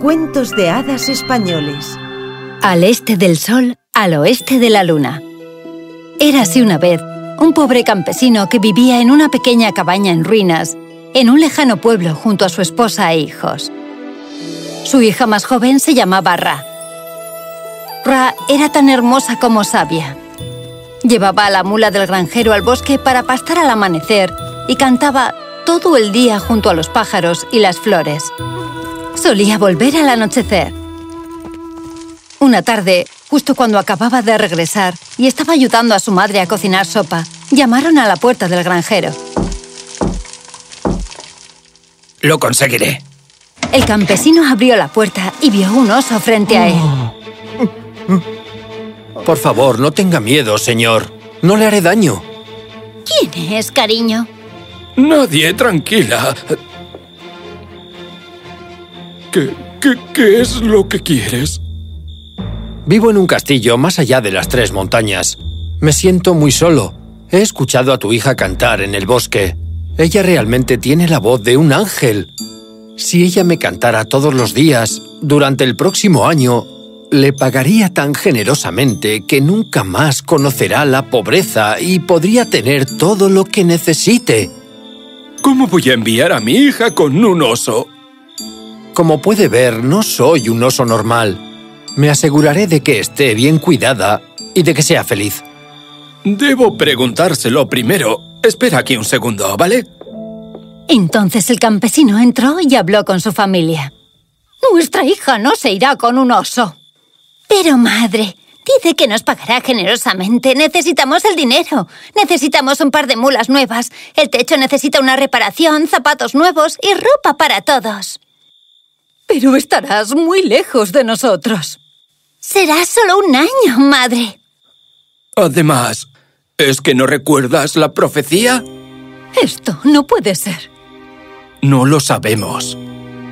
Cuentos de hadas españoles. Al este del sol, al oeste de la luna. Érase una vez un pobre campesino que vivía en una pequeña cabaña en ruinas, en un lejano pueblo junto a su esposa e hijos. Su hija más joven se llamaba Ra. Ra era tan hermosa como sabia. Llevaba a la mula del granjero al bosque para pastar al amanecer y cantaba todo el día junto a los pájaros y las flores. Solía volver al anochecer. Una tarde, justo cuando acababa de regresar y estaba ayudando a su madre a cocinar sopa, llamaron a la puerta del granjero. Lo conseguiré. El campesino abrió la puerta y vio un oso frente a él. Por favor, no tenga miedo, señor. No le haré daño. ¿Quién es, cariño? Nadie, tranquila. ¿Qué, qué, qué es lo que quieres? Vivo en un castillo más allá de las tres montañas. Me siento muy solo. He escuchado a tu hija cantar en el bosque. Ella realmente tiene la voz de un ángel. Si ella me cantara todos los días, durante el próximo año, le pagaría tan generosamente que nunca más conocerá la pobreza y podría tener todo lo que necesite. ¿Cómo voy a enviar a mi hija con un oso? Como puede ver, no soy un oso normal. Me aseguraré de que esté bien cuidada y de que sea feliz. Debo preguntárselo primero. Espera aquí un segundo, ¿vale? Entonces el campesino entró y habló con su familia. Nuestra hija no se irá con un oso. Pero, madre, dice que nos pagará generosamente. Necesitamos el dinero. Necesitamos un par de mulas nuevas. El techo necesita una reparación, zapatos nuevos y ropa para todos. Pero estarás muy lejos de nosotros. Será solo un año, madre. Además, ¿es que no recuerdas la profecía? Esto no puede ser. No lo sabemos.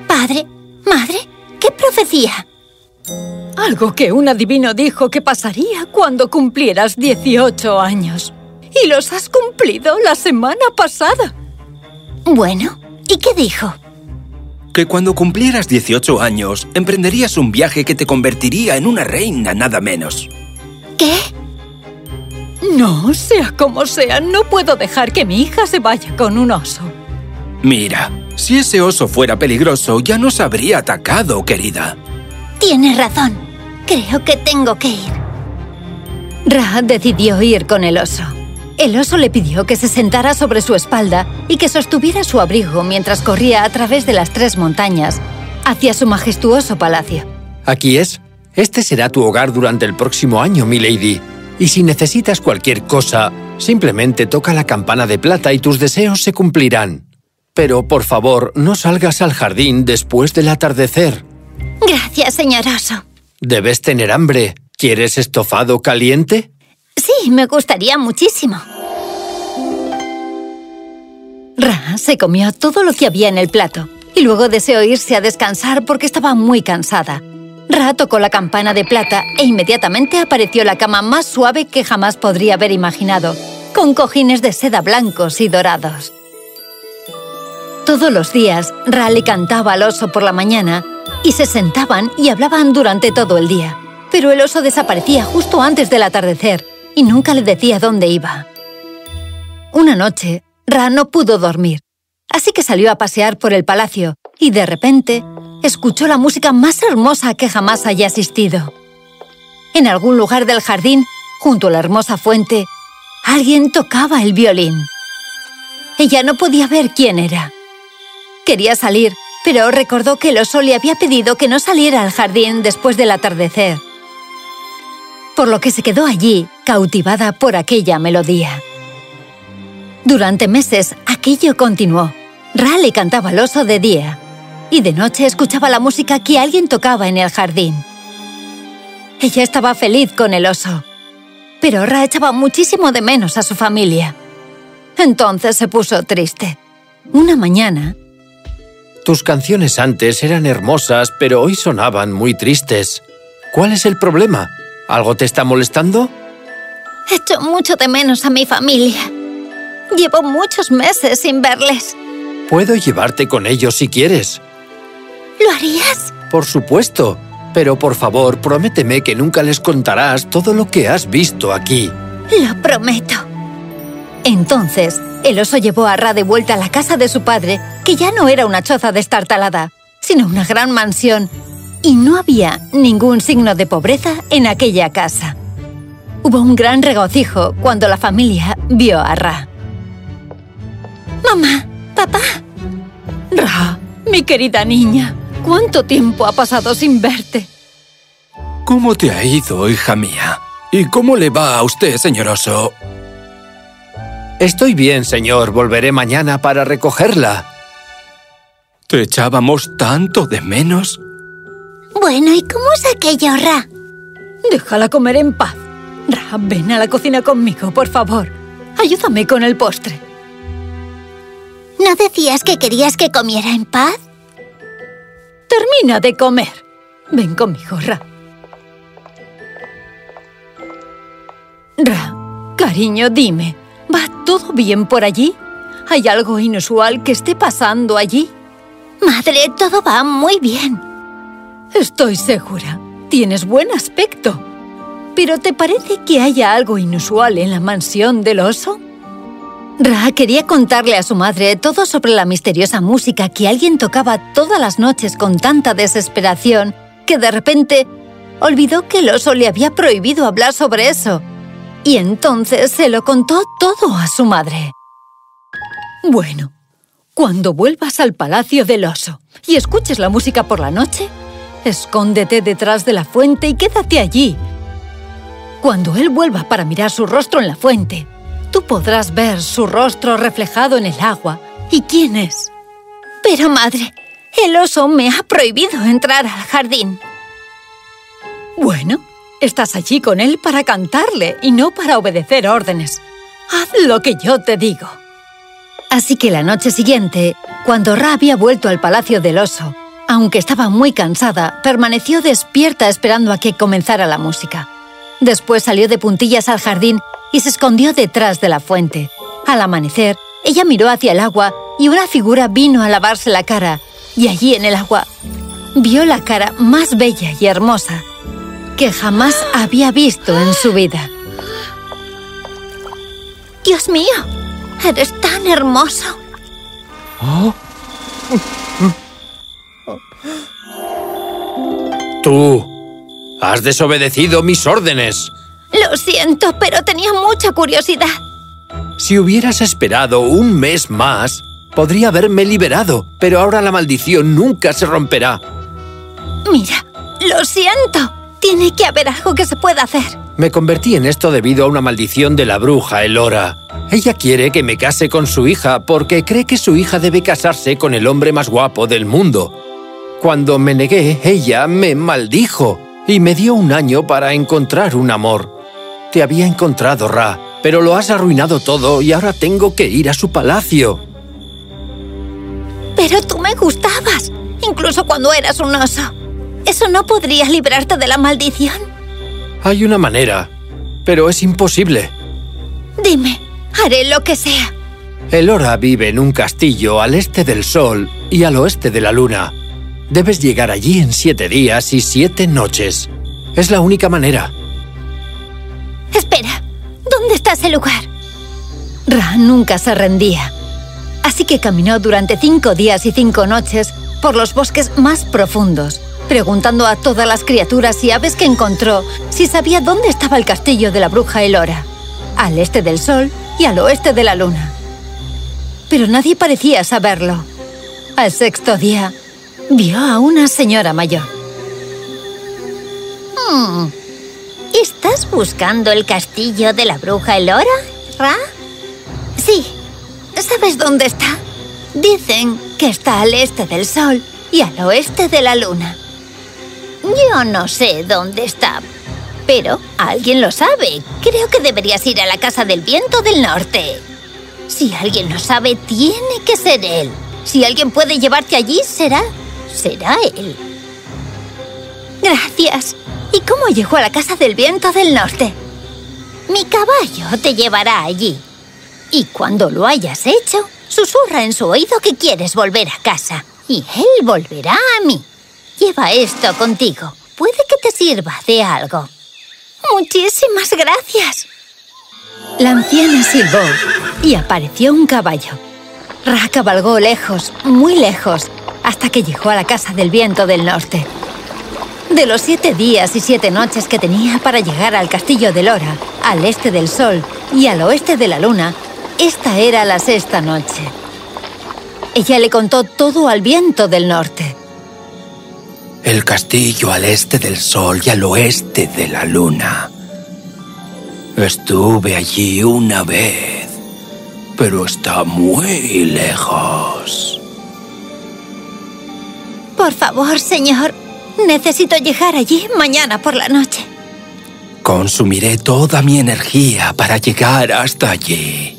Padre, madre, ¿qué profecía? Algo que un adivino dijo que pasaría cuando cumplieras 18 años. Y los has cumplido la semana pasada. Bueno, ¿y qué dijo? Que cuando cumplieras 18 años, emprenderías un viaje que te convertiría en una reina, nada menos. ¿Qué? No, sea como sea, no puedo dejar que mi hija se vaya con un oso. Mira, si ese oso fuera peligroso, ya nos habría atacado, querida. Tienes razón. Creo que tengo que ir. Ra decidió ir con el oso. El oso le pidió que se sentara sobre su espalda y que sostuviera su abrigo mientras corría a través de las tres montañas hacia su majestuoso palacio. Aquí es. Este será tu hogar durante el próximo año, mi lady. Y si necesitas cualquier cosa, simplemente toca la campana de plata y tus deseos se cumplirán. Pero, por favor, no salgas al jardín después del atardecer. Gracias, señor oso. Debes tener hambre. ¿Quieres estofado caliente? Sí, me gustaría muchísimo. Ra se comió todo lo que había en el plato y luego deseó irse a descansar porque estaba muy cansada. Ra tocó la campana de plata e inmediatamente apareció la cama más suave que jamás podría haber imaginado, con cojines de seda blancos y dorados. Todos los días, Ra le cantaba al oso por la mañana y se sentaban y hablaban durante todo el día. Pero el oso desaparecía justo antes del atardecer y nunca le decía dónde iba. Una noche, Ra no pudo dormir, así que salió a pasear por el palacio y de repente escuchó la música más hermosa que jamás haya asistido. En algún lugar del jardín, junto a la hermosa fuente, alguien tocaba el violín. Ella no podía ver quién era. Quería salir, pero recordó que el oso le había pedido que no saliera al jardín después del atardecer. Por lo que se quedó allí, cautivada por aquella melodía. Durante meses, aquello continuó. Ra le cantaba al oso de día y de noche escuchaba la música que alguien tocaba en el jardín. Ella estaba feliz con el oso, pero Ra echaba muchísimo de menos a su familia. Entonces se puso triste. Una mañana... Tus canciones antes eran hermosas, pero hoy sonaban muy tristes. ¿Cuál es el problema? ¿Algo te está molestando? Echo mucho de menos a mi familia. Llevo muchos meses sin verles. Puedo llevarte con ellos si quieres. ¿Lo harías? Por supuesto. Pero por favor, prométeme que nunca les contarás todo lo que has visto aquí. Lo prometo. Entonces, el oso llevó a Ra de vuelta a la casa de su padre, que ya no era una choza destartalada, sino una gran mansión, y no había ningún signo de pobreza en aquella casa. Hubo un gran regocijo cuando la familia vio a Ra. ¡Mamá! ¡Papá! Ra, mi querida niña, ¿cuánto tiempo ha pasado sin verte? ¿Cómo te ha ido, hija mía? ¿Y cómo le va a usted, señor oso? Estoy bien, señor. Volveré mañana para recogerla. ¿Te echábamos tanto de menos? Bueno, ¿y cómo es aquello, Ra? Déjala comer en paz. Ra, ven a la cocina conmigo, por favor. Ayúdame con el postre. ¿No decías que querías que comiera en paz? Termina de comer. Ven conmigo, Ra. Ra, cariño, dime, ¿va todo bien por allí? ¿Hay algo inusual que esté pasando allí? Madre, todo va muy bien. Estoy segura. Tienes buen aspecto. ¿Pero te parece que haya algo inusual en la mansión del oso? Ra quería contarle a su madre todo sobre la misteriosa música que alguien tocaba todas las noches con tanta desesperación que de repente olvidó que el oso le había prohibido hablar sobre eso. Y entonces se lo contó todo a su madre. Bueno, cuando vuelvas al palacio del oso y escuches la música por la noche, escóndete detrás de la fuente y quédate allí. Cuando él vuelva para mirar su rostro en la fuente, tú podrás ver su rostro reflejado en el agua. ¿Y quién es? Pero, madre, el oso me ha prohibido entrar al jardín. Bueno, estás allí con él para cantarle y no para obedecer órdenes. Haz lo que yo te digo. Así que la noche siguiente, cuando Ra había vuelto al palacio del oso, aunque estaba muy cansada, permaneció despierta esperando a que comenzara la música. Después salió de puntillas al jardín y se escondió detrás de la fuente. Al amanecer, ella miró hacia el agua y una figura vino a lavarse la cara. Y allí en el agua vio la cara más bella y hermosa que jamás había visto en su vida. ¡Dios mío! ¡Eres tan hermoso! ¡Tú! ¡Has desobedecido mis órdenes! Lo siento, pero tenía mucha curiosidad. Si hubieras esperado un mes más, podría haberme liberado, pero ahora la maldición nunca se romperá. Mira, lo siento. Tiene que haber algo que se pueda hacer. Me convertí en esto debido a una maldición de la bruja Elora. Ella quiere que me case con su hija porque cree que su hija debe casarse con el hombre más guapo del mundo. Cuando me negué, ella me maldijo y me dio un año para encontrar un amor. Te había encontrado, Ra, pero lo has arruinado todo y ahora tengo que ir a su palacio. Pero tú me gustabas, incluso cuando eras un oso. ¿Eso no podría librarte de la maldición? Hay una manera, pero es imposible. Dime, haré lo que sea. Elora vive en un castillo al este del sol y al oeste de la luna. Debes llegar allí en siete días y siete noches. Es la única manera. Espera, ¿dónde está ese lugar? Ra nunca se rendía. Así que caminó durante cinco días y cinco noches por los bosques más profundos, preguntando a todas las criaturas y aves que encontró si sabía dónde estaba el castillo de la bruja Elora, al este del sol y al oeste de la luna. Pero nadie parecía saberlo. Al sexto día, vio a una señora mayor. Hmm. ¿Estás buscando el castillo de la bruja Elora, Ra? Sí. ¿Sabes dónde está? Dicen que está al este del sol y al oeste de la luna. Yo no sé dónde está, pero alguien lo sabe. Creo que deberías ir a la Casa del Viento del Norte. Si alguien lo sabe, tiene que ser él. Si alguien puede llevarte allí, será... será él. Gracias. ¿Y cómo llegó a la Casa del Viento del Norte? Mi caballo te llevará allí. Y cuando lo hayas hecho, susurra en su oído que quieres volver a casa. Y él volverá a mí. lleva esto contigo. Puede que te sirva de algo. Muchísimas gracias. La anciana silbó y apareció un caballo. Ra cabalgó lejos, muy lejos, hasta que llegó a la casa del viento del norte. De los siete días y siete noches que tenía para llegar al castillo de Lora, al este del sol y al oeste de la luna, esta era la sexta noche. Ella le contó todo al viento del norte. El castillo al este del sol y al oeste de la luna. Estuve allí una vez, pero está muy lejos. Por favor, señor, necesito llegar allí mañana por la noche. Consumiré toda mi energía para llegar hasta allí.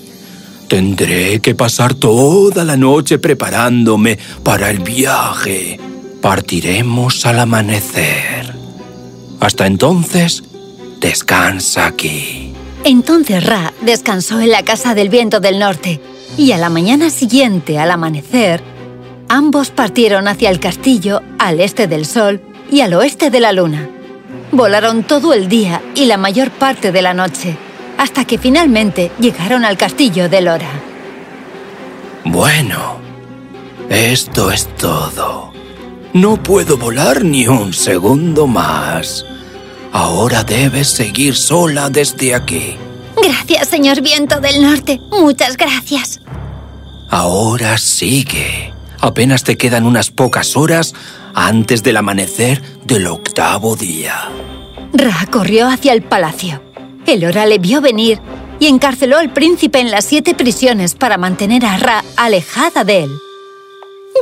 Tendré que pasar toda la noche preparándome para el viaje. Partiremos al amanecer. Hasta entonces, descansa aquí. Entonces Ra descansó en la casa del viento del norte y a la mañana siguiente, al amanecer, ambos partieron hacia el castillo al este del sol y al oeste de la luna. Volaron todo el día y la mayor parte de la noche, hasta que finalmente llegaron al castillo de Lora. Bueno, esto es todo. No puedo volar ni un segundo más. Ahora debes seguir sola desde aquí. Gracias, señor viento del norte. Muchas gracias. Ahora sigue. Apenas te quedan unas pocas horas antes del amanecer del octavo día. Ra corrió hacia el palacio. Elora le vio venir y encarceló al príncipe en las siete prisiones para mantener a Ra alejada de él.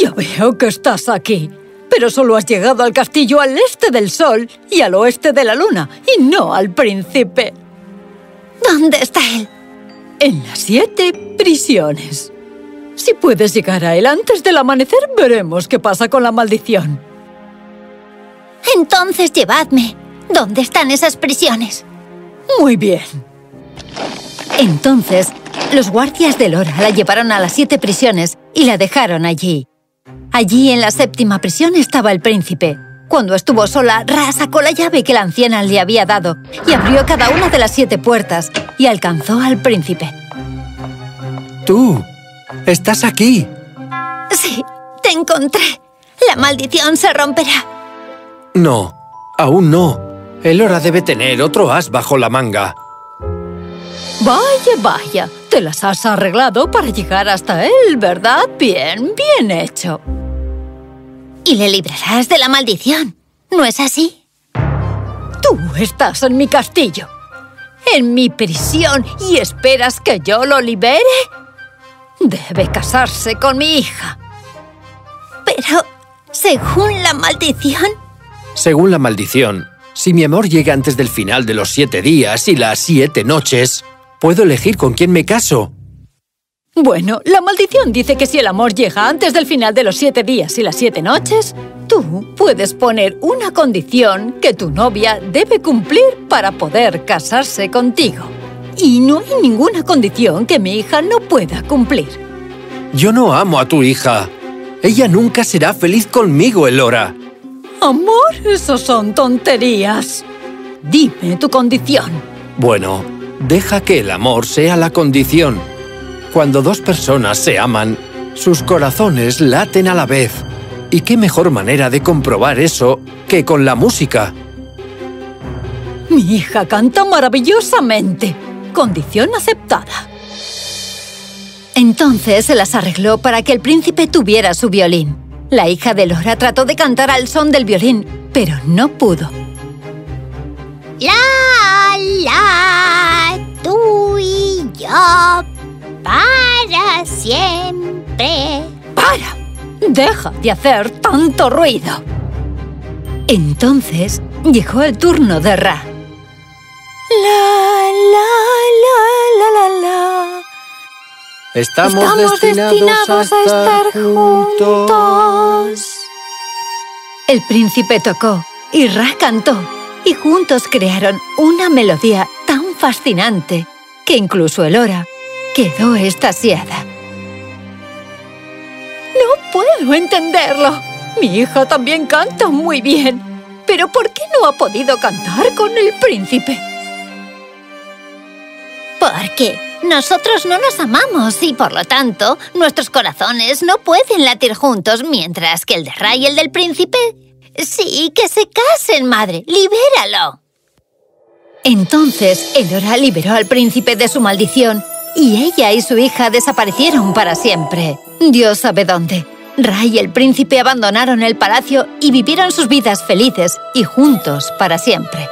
Ya veo que estás aquí, pero solo has llegado al castillo al este del sol y al oeste de la luna, y no al príncipe. ¿Dónde está él? En las siete prisiones. Si puedes llegar a él antes del amanecer, veremos qué pasa con la maldición. Entonces llevadme. ¿Dónde están esas prisiones? Muy bien. Entonces, los guardias de Lora la llevaron a las siete prisiones y la dejaron allí. Allí, en la séptima prisión, estaba el príncipe. Cuando estuvo sola, Ra sacó la llave que la anciana le había dado y abrió cada una de las siete puertas y alcanzó al príncipe. ¡Tú! ¡Estás aquí! Sí, te encontré. La maldición se romperá. No, aún no. Elora debe tener otro as bajo la manga. Vaya, vaya. Te las has arreglado para llegar hasta él, ¿verdad? Bien, bien hecho. Y le librarás de la maldición. ¿No es así? Tú estás en mi castillo, en mi prisión, y esperas que yo lo libere. Debe casarse con mi hija. Pero, según la maldición... Según la maldición, si mi amor llega antes del final de los siete días y las siete noches, puedo elegir con quién me caso. Bueno, la maldición dice que si el amor llega antes del final de los siete días y las siete noches, tú puedes poner una condición que tu novia debe cumplir para poder casarse contigo. Y no hay ninguna condición que mi hija no pueda cumplir. Yo no amo a tu hija. Ella nunca será feliz conmigo, Elora. Amor, eso son tonterías. Dime tu condición. Bueno, deja que el amor sea la condición. Cuando dos personas se aman, sus corazones laten a la vez. ¿Y qué mejor manera de comprobar eso que con la música? Mi hija canta maravillosamente. Condición aceptada. Entonces se las arregló para que el príncipe tuviera su violín. La hija de Lora trató de cantar al son del violín, pero no pudo. La, la, tú y yo, para siempre. ¡Para! ¡Deja de hacer tanto ruido! Entonces llegó el turno de Ra. La, la, la, la, la, la. Estamos, Estamos destinados, a estar juntos. El príncipe tocó y Ra cantó y juntos crearon una melodía tan fascinante que incluso Elora quedó estasiada. ¡No puedo entenderlo! Mi hija también canta muy bien. ¿Pero por qué no ha podido cantar con el príncipe? Porque nosotros no nos amamos y, por lo tanto, nuestros corazones no pueden latir juntos, mientras que el de Ray y el del príncipe... Sí, que se casen, madre. ¡Libéralo! Entonces, Elora liberó al príncipe de su maldición y ella y su hija desaparecieron para siempre. Dios sabe dónde. Ray y el príncipe abandonaron el palacio y vivieron sus vidas felices y juntos para siempre.